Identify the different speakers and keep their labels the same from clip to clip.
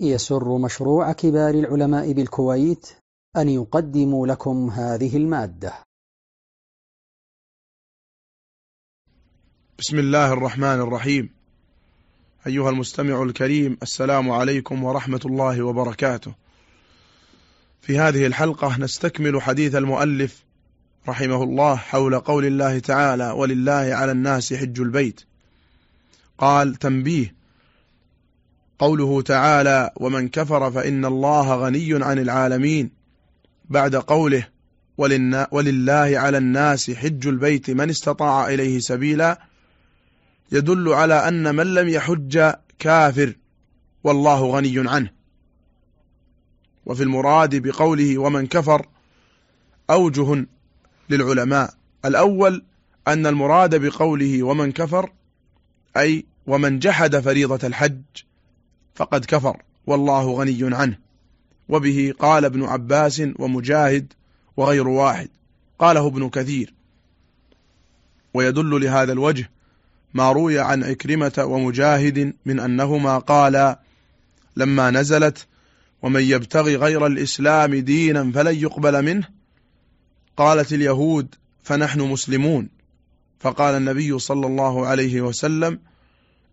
Speaker 1: يسر مشروع كبار العلماء بالكويت أن يقدم لكم هذه المادة.
Speaker 2: بسم الله الرحمن الرحيم. أيها المستمع الكريم السلام عليكم ورحمة الله وبركاته. في هذه الحلقة نستكمل حديث المؤلف رحمه الله حول قول الله تعالى ولله على الناس حج البيت قال تنبيه قوله تعالى ومن كفر فإن الله غني عن العالمين بعد قوله ولله على الناس حج البيت من استطاع إليه سبيلا يدل على أن من لم يحج كافر والله غني عنه. وفي المراد بقوله ومن كفر أوجه للعلماء. الأول أن المراد بقوله ومن كفر أي ومن جحد فريضة الحج فقد كفر والله غني عنه. وبه قال ابن عباس ومجاهد وغير واحد. قاله ابن كثير. ويدل لهذا الوجه ما روي عن عكرمة ومجاهد من أنهما قالا لما نزلت ومن يبتغي غير الإسلام دينا فلن يقبل منه؟ قالت اليهود فنحن مسلمون. فقال النبي صلى الله عليه وسلم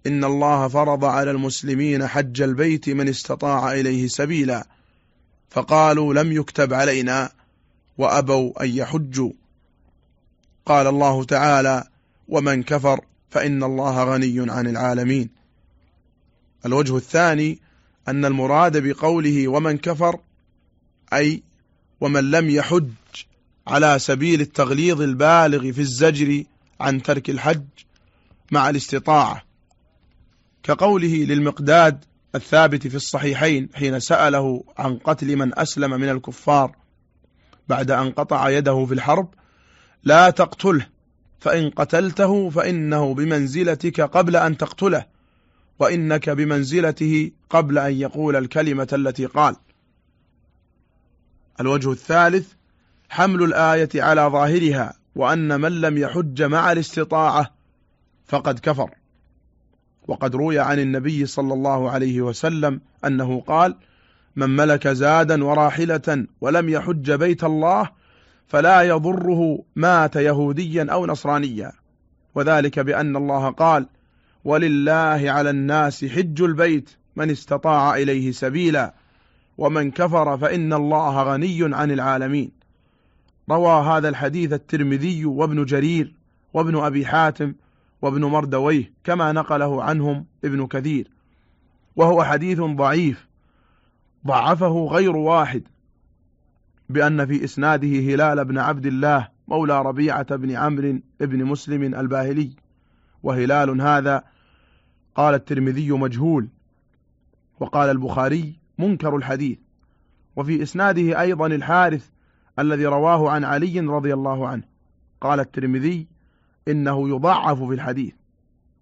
Speaker 2: إن الله فرض على المسلمين حج البيت من استطاع إليه سبيلا. فقالوا لم يكتب علينا وأبوا أن يحجوا. قال الله تعالى ومن كفر فإن الله غني عن العالمين. الوجه الثاني أن المراد بقوله ومن كفر أي ومن لم يحج على سبيل التغليظ البالغ في الزجر عن ترك الحج مع الاستطاعة. كقوله للمقداد الثابت في الصحيحين حين سأله عن قتل من أسلم من الكفار بعد أن قطع يده في الحرب لا تقتله فإن قتلته فإنه بمنزلتك قبل أن تقتله وإنك بمنزلته قبل أن يقول الكلمة التي قال. الوجه الثالث حمل الآية على ظاهرها وأن من لم يحج مع الاستطاعة فقد كفر. وقد روي عن النبي صلى الله عليه وسلم أنه قال من ملك زادا وراحلة ولم يحج بيت الله فلا يضره مات يهوديا أو نصرانيا وذلك بأن الله قال ولله على الناس حج البيت من استطاع إليه سبيلا ومن كفر فإن الله غني عن العالمين روى هذا الحديث الترمذي وابن جرير وابن أبي حاتم وابن مردويه كما نقله عنهم ابن كثير وهو حديث ضعيف ضعفه غير واحد بأن في إسناده هلال بن عبد الله مولى ربيعة بن عمرو بن مسلم الباهلي وهلال هذا قال الترمذي مجهول وقال البخاري منكر الحديث وفي إسناده أيضا الحارث الذي رواه عن علي رضي الله عنه قال الترمذي إنه يضعف في الحديث.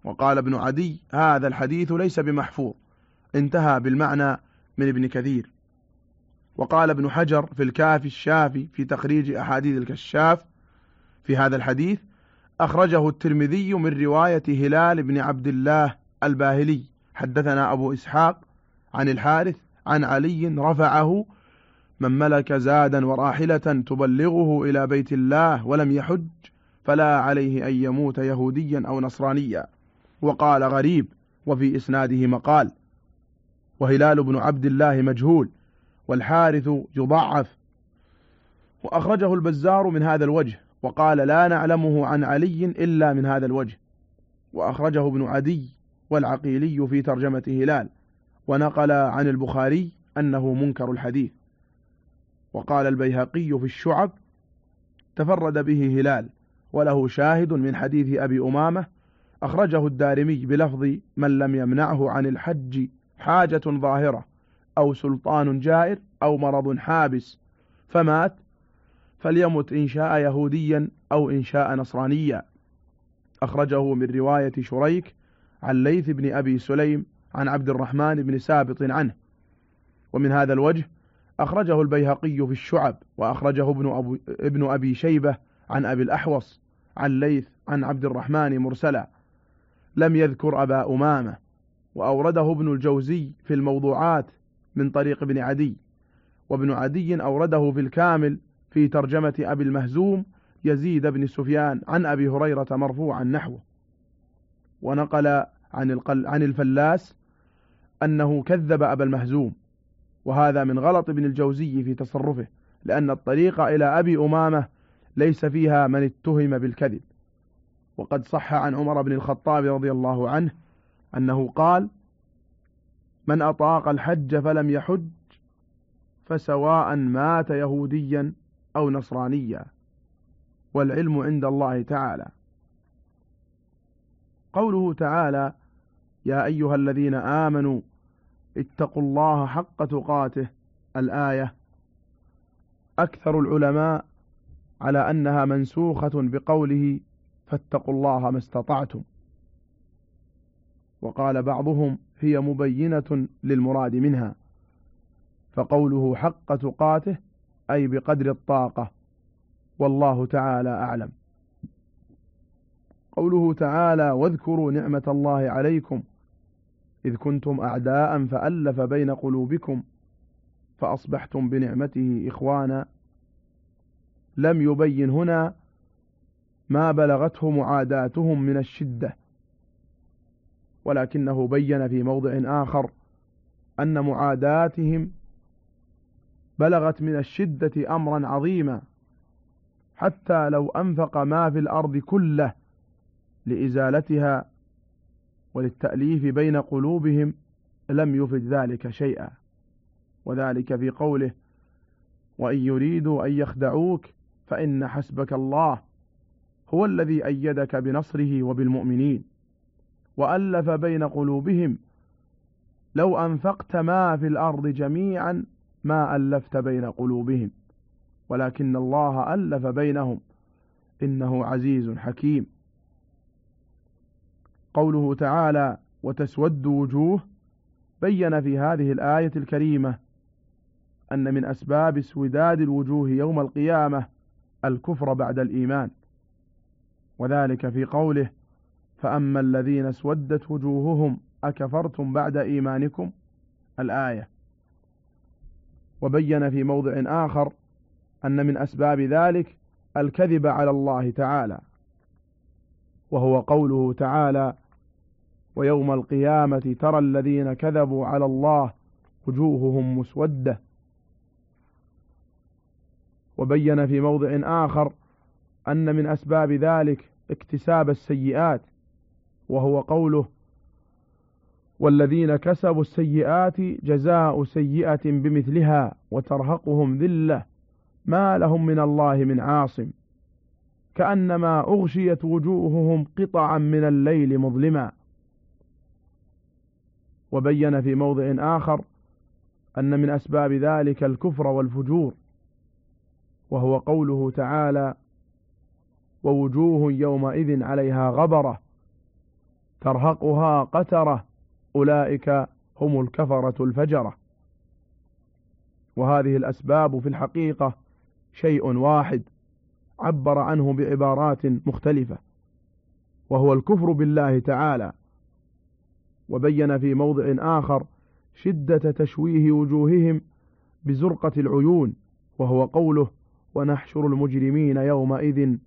Speaker 2: وقال ابن عدي هذا الحديث ليس بمحفوظ. انتهى بالمعنى من ابن كثير. وقال ابن حجر في الكافي الشافي في تخريج أحاديث الكشاف في هذا الحديث أخرجه الترمذي من رواية هلال بن عبد الله الباهلي. حدثنا أبو إسحاق عن الحارث عن علي رفعه من ملك زادا وراحلة تبلغه إلى بيت الله ولم يحج فلا عليه أن يموت يهوديا أو نصرانيا. وقال غريب وفي إسناده مقال وهلال بن عبد الله مجهول والحارث يضعف. وأخرجه البزار من هذا الوجه وقال لا نعلمه عن علي إلا من هذا الوجه. وأخرجه ابن عدي والعقيلي في ترجمة هلال ونقل عن البخاري أنه منكر الحديث. وقال البيهقي في الشعب تفرد به هلال. وله شاهد من حديث أبي أمامة أخرجه الدارمي بلفظ من لم يمنعه عن الحج حاجة ظاهرة أو سلطان جائر أو مرض حابس فمات فليمت إن شاء يهوديا أو إن شاء نصرانيا. أخرجه من رواية شريك عن ليث بن أبي سليم عن عبد الرحمن بن سابط عنه. ومن هذا الوجه أخرجه البيهقي في الشعب وأخرجه ابن, أبو ابن أبي شيبة عن أبي الأحوص عن ليث عن عبد الرحمن مرسلا لم يذكر أبا أمامة وأورده ابن الجوزي في الموضوعات من طريق ابن عدي وابن عدي أورده في الكامل في ترجمة أبي المهزوم يزيد بن سفيان عن أبي هريرة مرفوعا نحوه. ونقل عن, عن الفلاس أنه كذب أبا المهزوم وهذا من غلط ابن الجوزي في تصرفه لأن الطريق إلى أبي أمامة ليس فيها من اتهم بالكذب. وقد صح عن عمر بن الخطاب رضي الله عنه أنه قال من أطاق الحج فلم يحج فسواء مات يهوديا أو نصرانيا والعلم عند الله تعالى. قوله تعالى يا أيها الذين آمنوا اتقوا الله حق تقاته الآية. أكثر العلماء على أنها منسوخة بقوله فاتقوا الله ما استطعتم. وقال بعضهم هي مبينة للمراد منها فقوله حق تقاته أي بقدر الطاقة والله تعالى أعلم. قوله تعالى واذكروا نعمة الله عليكم إذ كنتم أعداء فألف بين قلوبكم فأصبحتم بنعمته إخوانا لم يبين هنا ما بلغته معاداتهم من الشدة ولكنه بين في موضع آخر أن معاداتهم بلغت من الشدة أمرا عظيما حتى لو أنفق ما في الأرض كله لإزالتها وللتأليف بين قلوبهم لم يفد ذلك شيئا. وذلك في قوله وإن يريدوا أن يخدعوك فإن حسبك الله هو الذي أيدك بنصره وبالمؤمنين وألف بين قلوبهم لو أنفقت ما في الأرض جميعا ما ألفت بين قلوبهم ولكن الله ألف بينهم إنه عزيز حكيم قوله تعالى وتسود وجوه بين في هذه الآية الكريمة أن من أسباب اسوداد الوجوه يوم القيامة الكفر بعد الإيمان وذلك في قوله فأما الذين اسودت وجوههم أكفرتم بعد إيمانكم؟ الآية. وبين في موضع آخر أن من أسباب ذلك الكذب على الله تعالى وهو قوله تعالى ويوم القيامة ترى الذين كذبوا على الله وجوههم مسودة. وبين في موضع آخر أن من أسباب ذلك اكتساب السيئات وهو قوله والذين كسبوا السيئات جزاء سيئة بمثلها وترهقهم ذلة ما لهم من الله من عاصم كأنما أغشيت وجوههم قطعا من الليل مظلما. وبين في موضع آخر أن من أسباب ذلك الكفر والفجور وهو قوله تعالى ووجوه يومئذ عليها غبرة ترهقها قترة أولئك هم الكفرة الفجرة. وهذه الأسباب في الحقيقة شيء واحد عبر عنه بعبارات مختلفة وهو الكفر بالله تعالى. وبين في موضع آخر شدة تشويه وجوههم بزرقة العيون وهو قوله ونحشر المجرمين يومئذ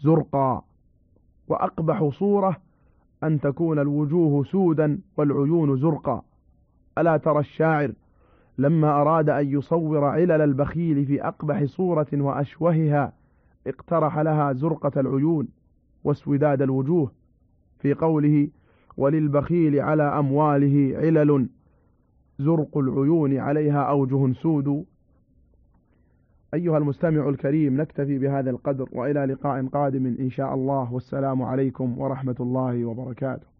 Speaker 2: زرقا. وأقبح صورة أن تكون الوجوه سودا والعيون زرقا. ألا ترى الشاعر لما أراد أن يصور علل البخيل في أقبح صورة وأشوهها اقترح لها زرقة العيون واسوداد الوجوه. في قوله وللبخيل على أمواله علل. زرق العيون عليها أوجه سود أيها المستمع الكريم نكتفي بهذا القدر وإلى لقاء قادم إن شاء الله. والسلام عليكم ورحمة الله وبركاته.